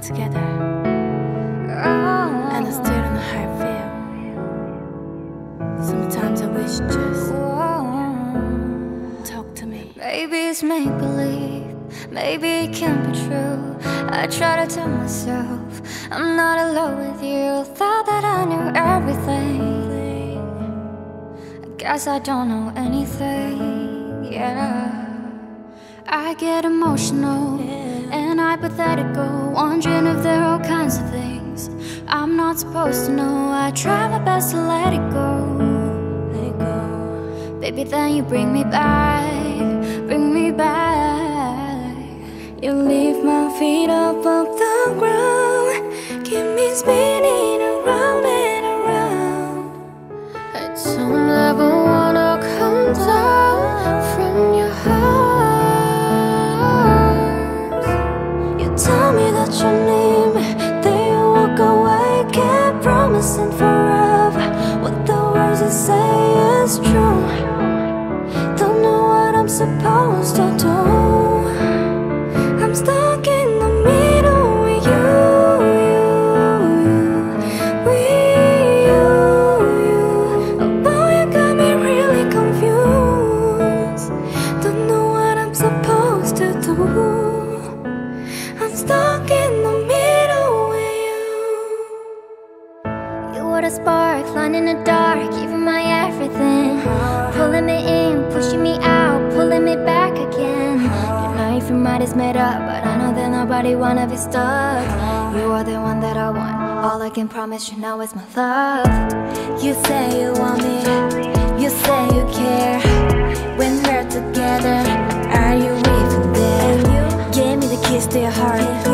together. And I still don't know how. Sometimes I wish just talk to me. Maybe it's make believe, maybe it can't be true. I try to tell myself I'm not alone with you. Thought that I knew everything. I guess I don't know anything. Yeah. I get emotional and hypothetical, wondering if there are all kinds of things I'm not supposed to know. I try my best to let it go. Let it go. Baby, then you bring me back, one in the dark, giving my everything. Pulling me in, pushing me out, pulling me back again. Your knife and mind is made up, but I know that nobody wanna be stuck. You are the one that I want, all I can promise you now is my love. You say you want me, you say you care. When we're together, are you even there? Give me the kiss to your heart.